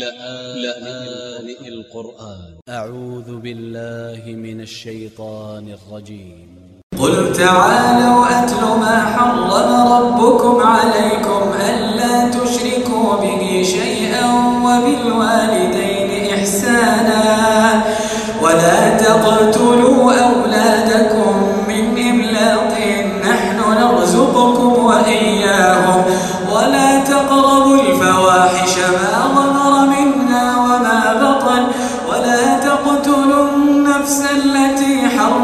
لآن القرآن. أ ع و ذ ب ا ل ل ه من ا ل ش ي ط ا ن ا ل ج ي م قل تعالوا أتل ما حرم ربكم عليكم ألا تشركوا به شيئا وبالوالدين إحسانا. ولا تقتلوا أولادكم من إملاق. نحن نرزقكم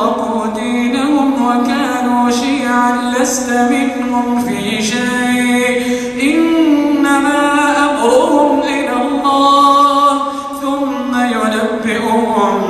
فرقوا دينهم وكانوا شيعا لست منهم في شيء. إنما أمرهم إلى الله ثم ينبئهم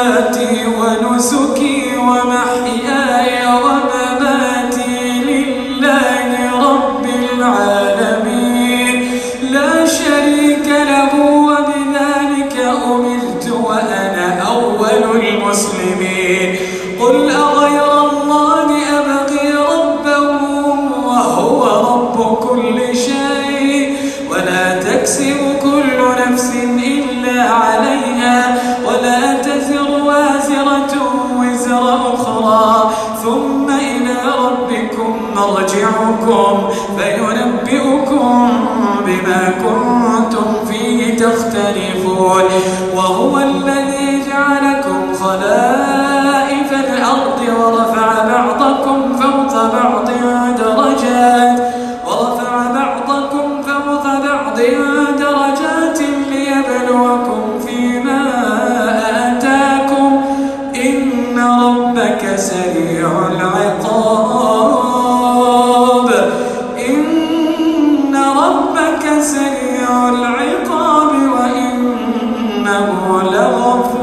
المسلمين قل أغير الله أبقي ربا وهو رب كل شيء ولا تكسب كل نفس إلا عليها ولا تزر وازرة وزر أخرى. ثم إلى ربكم مرجعكم فينبئكم بما كنتم فيه تختلفون. وهو الذي جعل سريع العقاب وإنه لغفور